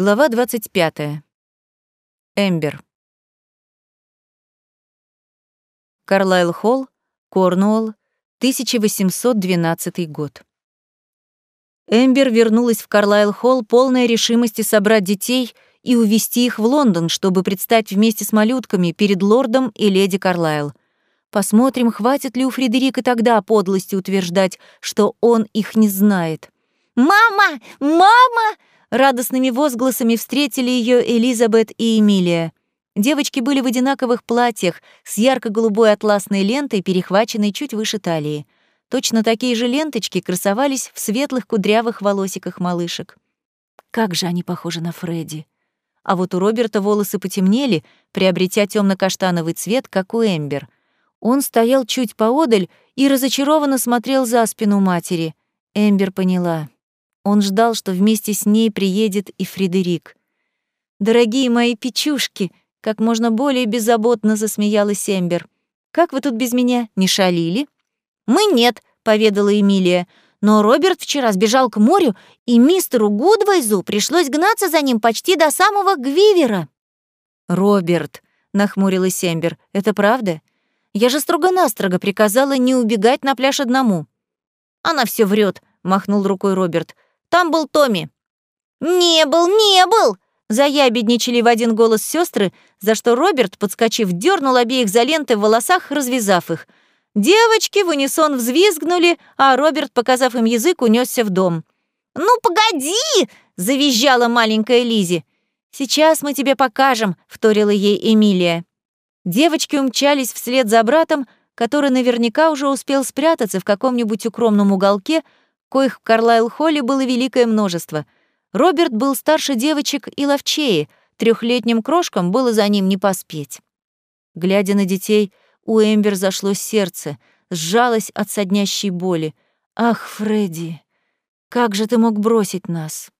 Глава 25. Эмбер. Карлайл Холл, Корнуолл, 1812 год. Эмбер вернулась в Карлайл Холл полная решимости собрать детей и увезти их в Лондон, чтобы предстать вместе с малютками перед лордом и леди Карлайл. Посмотрим, хватит ли у Фредерика тогда подлости утверждать, что он их не знает. «Мама! Мама!» Радостными возгласами встретили ее Элизабет и Эмилия. Девочки были в одинаковых платьях с ярко-голубой атласной лентой, перехваченной чуть выше талии. Точно такие же ленточки красовались в светлых кудрявых волосиках малышек. Как же они похожи на Фредди. А вот у Роберта волосы потемнели, приобретя темно каштановый цвет, как у Эмбер. Он стоял чуть поодаль и разочарованно смотрел за спину матери. Эмбер поняла. Он ждал, что вместе с ней приедет и Фредерик. «Дорогие мои печушки!» — как можно более беззаботно засмеялась Эмбер. «Как вы тут без меня? Не шалили?» «Мы нет», — поведала Эмилия. «Но Роберт вчера сбежал к морю, и мистеру Гудвайзу пришлось гнаться за ним почти до самого Гвивера». «Роберт», — нахмурилась Эмбер, — «это правда? Я же строго-настрого приказала не убегать на пляж одному». «Она все врет, махнул рукой Роберт. Там был Томми». «Не был, не был!» Заябедничали в один голос сестры, за что Роберт, подскочив, дернул обеих за ленты в волосах, развязав их. Девочки в унисон взвизгнули, а Роберт, показав им язык, унесся в дом. «Ну, погоди!» — завизжала маленькая Лизи. «Сейчас мы тебе покажем», — вторила ей Эмилия. Девочки умчались вслед за братом, который наверняка уже успел спрятаться в каком-нибудь укромном уголке, коих в Карлайл-Холле было великое множество. Роберт был старше девочек и ловчее, трехлетним крошкам было за ним не поспеть. Глядя на детей, у Эмбер зашло сердце, сжалось от соднящей боли. «Ах, Фредди, как же ты мог бросить нас?»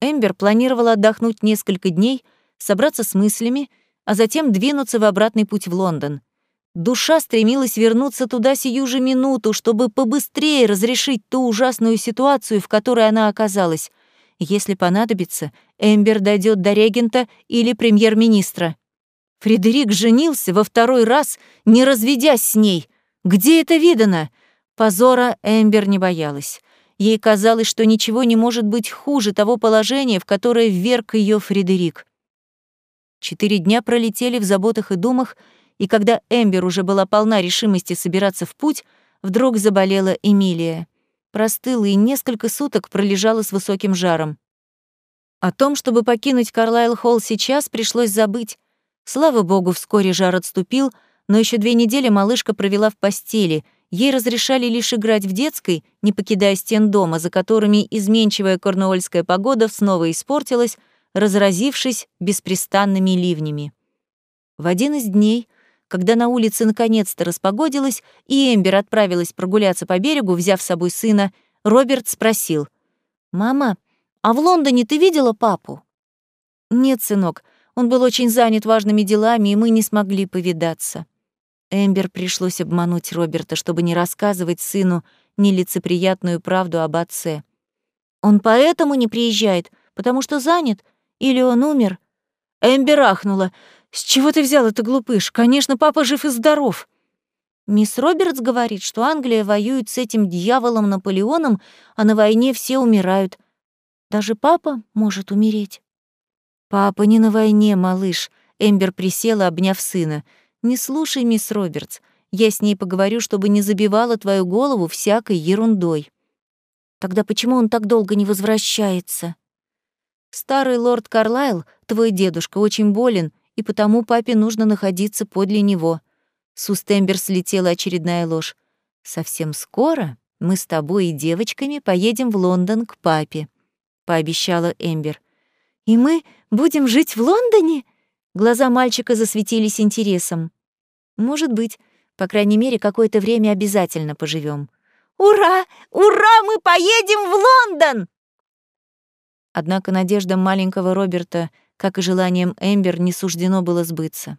Эмбер планировала отдохнуть несколько дней, собраться с мыслями, а затем двинуться в обратный путь в Лондон — Душа стремилась вернуться туда сию же минуту, чтобы побыстрее разрешить ту ужасную ситуацию, в которой она оказалась. Если понадобится, Эмбер дойдет до регента или премьер-министра. Фредерик женился во второй раз, не разведясь с ней. Где это видано? Позора Эмбер не боялась. Ей казалось, что ничего не может быть хуже того положения, в которое вверг ее Фредерик. Четыре дня пролетели в заботах и думах, и когда Эмбер уже была полна решимости собираться в путь, вдруг заболела Эмилия. Простыла и несколько суток пролежала с высоким жаром. О том, чтобы покинуть Карлайл-Холл сейчас, пришлось забыть. Слава богу, вскоре жар отступил, но еще две недели малышка провела в постели. Ей разрешали лишь играть в детской, не покидая стен дома, за которыми изменчивая корнуольская погода снова испортилась, разразившись беспрестанными ливнями. В один из дней когда на улице наконец-то распогодилось, и Эмбер отправилась прогуляться по берегу, взяв с собой сына, Роберт спросил. «Мама, а в Лондоне ты видела папу?» «Нет, сынок, он был очень занят важными делами, и мы не смогли повидаться». Эмбер пришлось обмануть Роберта, чтобы не рассказывать сыну нелицеприятную правду об отце. «Он поэтому не приезжает, потому что занят? Или он умер?» Эмбер ахнула. «С чего ты взял это, глупыш? Конечно, папа жив и здоров». Мисс Робертс говорит, что Англия воюет с этим дьяволом Наполеоном, а на войне все умирают. Даже папа может умереть. «Папа не на войне, малыш», — Эмбер присела, обняв сына. «Не слушай, мисс Робертс. Я с ней поговорю, чтобы не забивала твою голову всякой ерундой». «Тогда почему он так долго не возвращается?» «Старый лорд Карлайл, твой дедушка, очень болен и потому папе нужно находиться подле него. С уст Эмбер слетела очередная ложь. «Совсем скоро мы с тобой и девочками поедем в Лондон к папе», — пообещала Эмбер. «И мы будем жить в Лондоне?» Глаза мальчика засветились интересом. «Может быть, по крайней мере, какое-то время обязательно поживем. «Ура! Ура! Мы поедем в Лондон!» Однако надеждам маленького Роберта — как и желанием Эмбер, не суждено было сбыться.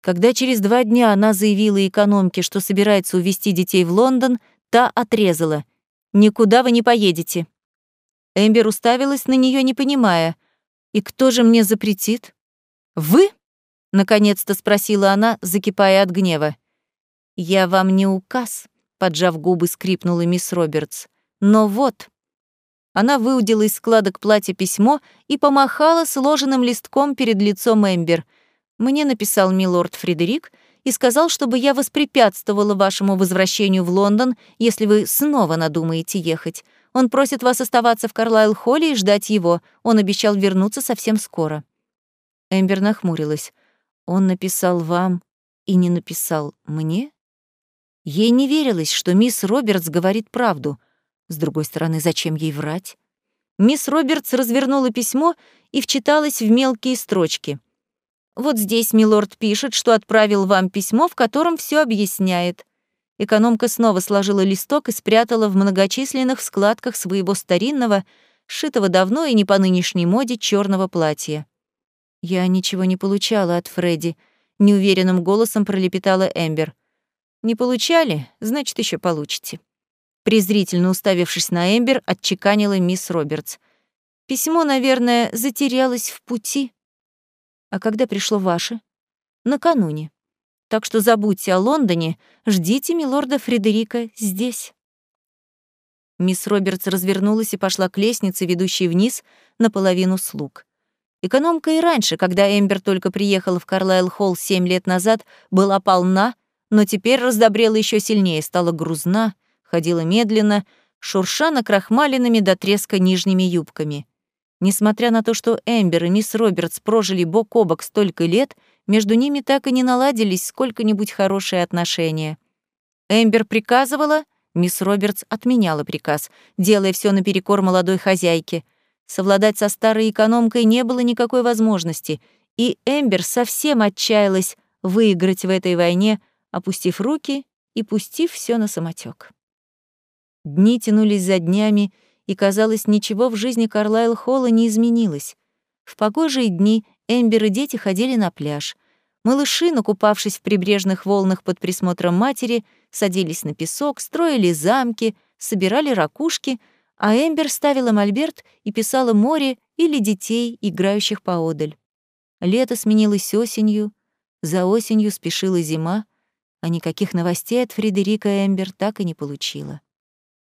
Когда через два дня она заявила экономке, что собирается увезти детей в Лондон, та отрезала. «Никуда вы не поедете». Эмбер уставилась на нее, не понимая. И кто же мне запретит? Вы? наконец-то спросила она, закипая от гнева. Я вам не указ, поджав губы, скрипнула мисс Робертс. Но вот. Она выудила из складок платья письмо и помахала сложенным листком перед лицом Эмбер. Мне написал милорд Фредерик и сказал, чтобы я воспрепятствовала вашему возвращению в Лондон, если вы снова надумаете ехать. Он просит вас оставаться в Карлайл-холле и ждать его. Он обещал вернуться совсем скоро». Эмбер нахмурилась. «Он написал вам и не написал мне?» Ей не верилось, что мисс Робертс говорит правду. С другой стороны, зачем ей врать? Мисс Робертс развернула письмо и вчиталась в мелкие строчки. Вот здесь милорд пишет, что отправил вам письмо, в котором все объясняет. Экономка снова сложила листок и спрятала в многочисленных складках своего старинного, сшитого давно и не по нынешней моде черного платья. Я ничего не получала от Фредди, неуверенным голосом пролепетала Эмбер. Не получали, значит, еще получите. Презрительно уставившись на Эмбер, отчеканила мисс Робертс. Письмо, наверное, затерялось в пути. А когда пришло ваше? Накануне. Так что забудьте о Лондоне, ждите милорда Фредерика здесь. Мисс Робертс развернулась и пошла к лестнице, ведущей вниз, наполовину слуг. Экономка и раньше, когда Эмбер только приехала в Карлайл-холл семь лет назад, была полна, но теперь раздобрела еще сильнее, стала грузна, ходила медленно, шурша накрахмаленными до треска нижними юбками. Несмотря на то, что Эмбер и мисс Робертс прожили бок о бок столько лет, между ними так и не наладились сколько-нибудь хорошие отношения. Эмбер приказывала, мисс Робертс отменяла приказ, делая все наперекор молодой хозяйке. Совладать со старой экономкой не было никакой возможности, и Эмбер совсем отчаялась выиграть в этой войне, опустив руки и пустив все на самотек. Дни тянулись за днями, и, казалось, ничего в жизни Карлайл Холла не изменилось. В погожие дни Эмбер и дети ходили на пляж. Малыши, накупавшись в прибрежных волнах под присмотром матери, садились на песок, строили замки, собирали ракушки, а Эмбер ставила мольберт и писала море или детей, играющих поодаль. Лето сменилось осенью, за осенью спешила зима, а никаких новостей от Фредерика Эмбер так и не получила.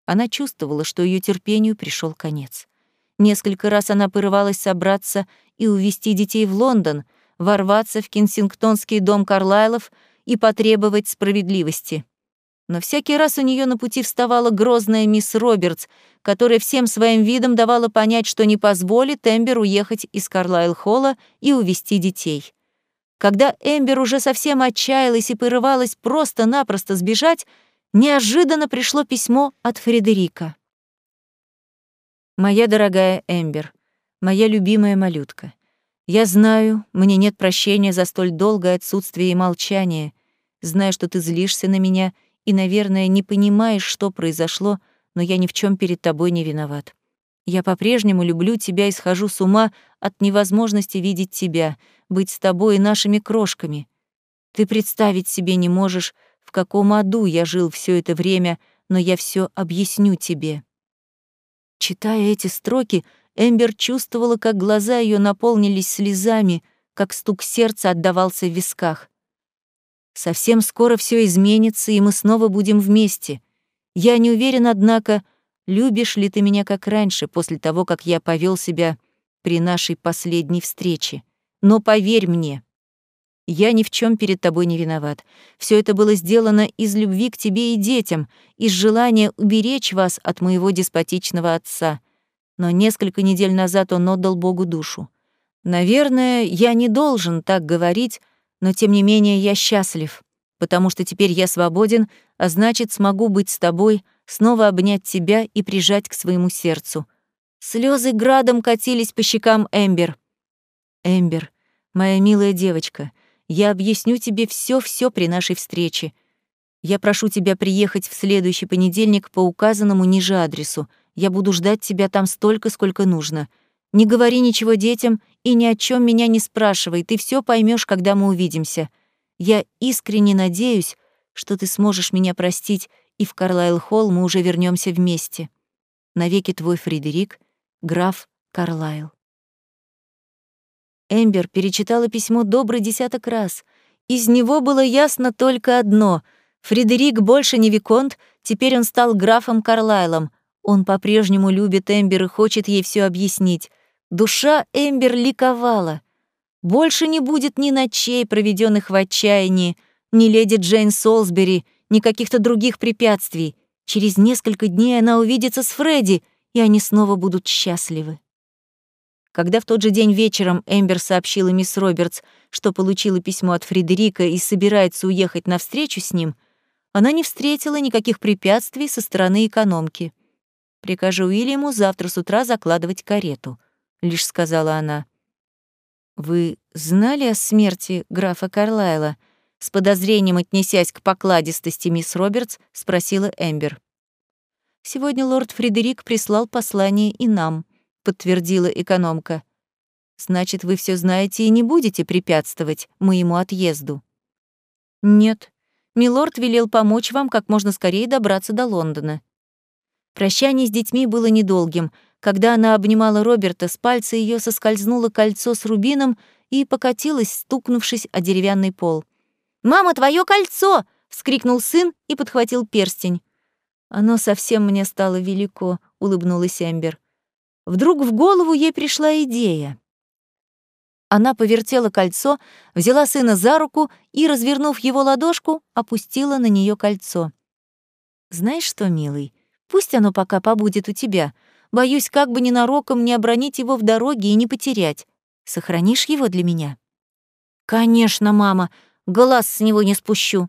Она чувствовала, что ее терпению пришел конец. Несколько раз она порывалась собраться и увезти детей в Лондон, ворваться в Кенсингтонский дом Карлайлов и потребовать справедливости. Но всякий раз у нее на пути вставала грозная мисс Робертс, которая всем своим видом давала понять, что не позволит Эмбер уехать из Карлайл-холла и увезти детей. Когда Эмбер уже совсем отчаялась и порывалась просто-напросто сбежать, неожиданно пришло письмо от Фредерика. «Моя дорогая Эмбер, моя любимая малютка, я знаю, мне нет прощения за столь долгое отсутствие и молчание, знаю, что ты злишься на меня и, наверное, не понимаешь, что произошло, но я ни в чем перед тобой не виноват. Я по-прежнему люблю тебя и схожу с ума от невозможности видеть тебя, быть с тобой и нашими крошками. Ты представить себе не можешь, в каком аду я жил все это время, но я все объясню тебе. Читая эти строки, Эмбер чувствовала, как глаза ее наполнились слезами, как стук сердца отдавался в висках. Совсем скоро все изменится, и мы снова будем вместе. Я не уверен, однако, любишь ли ты меня как раньше, после того, как я повел себя при нашей последней встрече. Но поверь мне, я ни в чем перед тобой не виноват. Все это было сделано из любви к тебе и детям, из желания уберечь вас от моего деспотичного отца. Но несколько недель назад он отдал Богу душу. Наверное, я не должен так говорить, но тем не менее я счастлив, потому что теперь я свободен, а значит, смогу быть с тобой, снова обнять тебя и прижать к своему сердцу. Слезы градом катились по щекам Эмбер. Эмбер, моя милая девочка, я объясню тебе все-все при нашей встрече. Я прошу тебя приехать в следующий понедельник по указанному ниже адресу. Я буду ждать тебя там столько, сколько нужно. Не говори ничего детям и ни о чем меня не спрашивай. Ты все поймешь, когда мы увидимся. Я искренне надеюсь, что ты сможешь меня простить, и в Карлайл-холл мы уже вернемся вместе. Навеки твой Фредерик, граф Карлайл. Эмбер перечитала письмо добрый десяток раз. Из него было ясно только одно — Фредерик больше не Виконт, теперь он стал графом Карлайлом. Он по-прежнему любит Эмбер и хочет ей все объяснить. Душа Эмбер ликовала. Больше не будет ни ночей, проведенных в отчаянии, ни леди Джейн Солсбери, ни каких-то других препятствий. Через несколько дней она увидится с Фредди, и они снова будут счастливы. Когда в тот же день вечером Эмбер сообщила мисс Робертс, что получила письмо от Фредерика и собирается уехать на встречу с ним, она не встретила никаких препятствий со стороны экономки. «Прикажу Уильяму завтра с утра закладывать карету», — лишь сказала она. «Вы знали о смерти графа Карлайла?» С подозрением отнесясь к покладистости мисс Робертс, спросила Эмбер. «Сегодня лорд Фредерик прислал послание и нам», — подтвердила экономка. «Значит, вы все знаете и не будете препятствовать моему отъезду?» «Нет. Милорд велел помочь вам как можно скорее добраться до Лондона». Прощание с детьми было недолгим. Когда она обнимала Роберта, с пальца ее соскользнуло кольцо с рубином и покатилось, стукнувшись о деревянный пол. «Мама, твое кольцо!» — вскрикнул сын и подхватил перстень. «Оно совсем мне стало велико», — улыбнулась Эмбер. Вдруг в голову ей пришла идея. Она повертела кольцо, взяла сына за руку и, развернув его ладошку, опустила на нее кольцо. «Знаешь что, милый, пусть оно пока побудет у тебя. Боюсь, как бы ненароком не обронить его в дороге и не потерять. Сохранишь его для меня?» «Конечно, мама, глаз с него не спущу».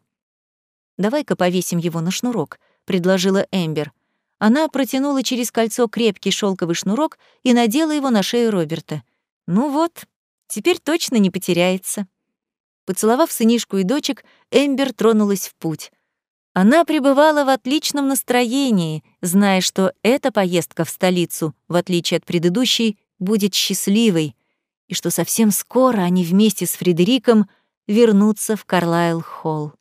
«Давай-ка повесим его на шнурок», — предложила Эмбер. Она протянула через кольцо крепкий шелковый шнурок и надела его на шею Роберта. «Ну вот, теперь точно не потеряется». Поцеловав сынишку и дочек, Эмбер тронулась в путь. Она пребывала в отличном настроении, зная, что эта поездка в столицу, в отличие от предыдущей, будет счастливой, и что совсем скоро они вместе с Фредериком вернутся в Карлайл-холл.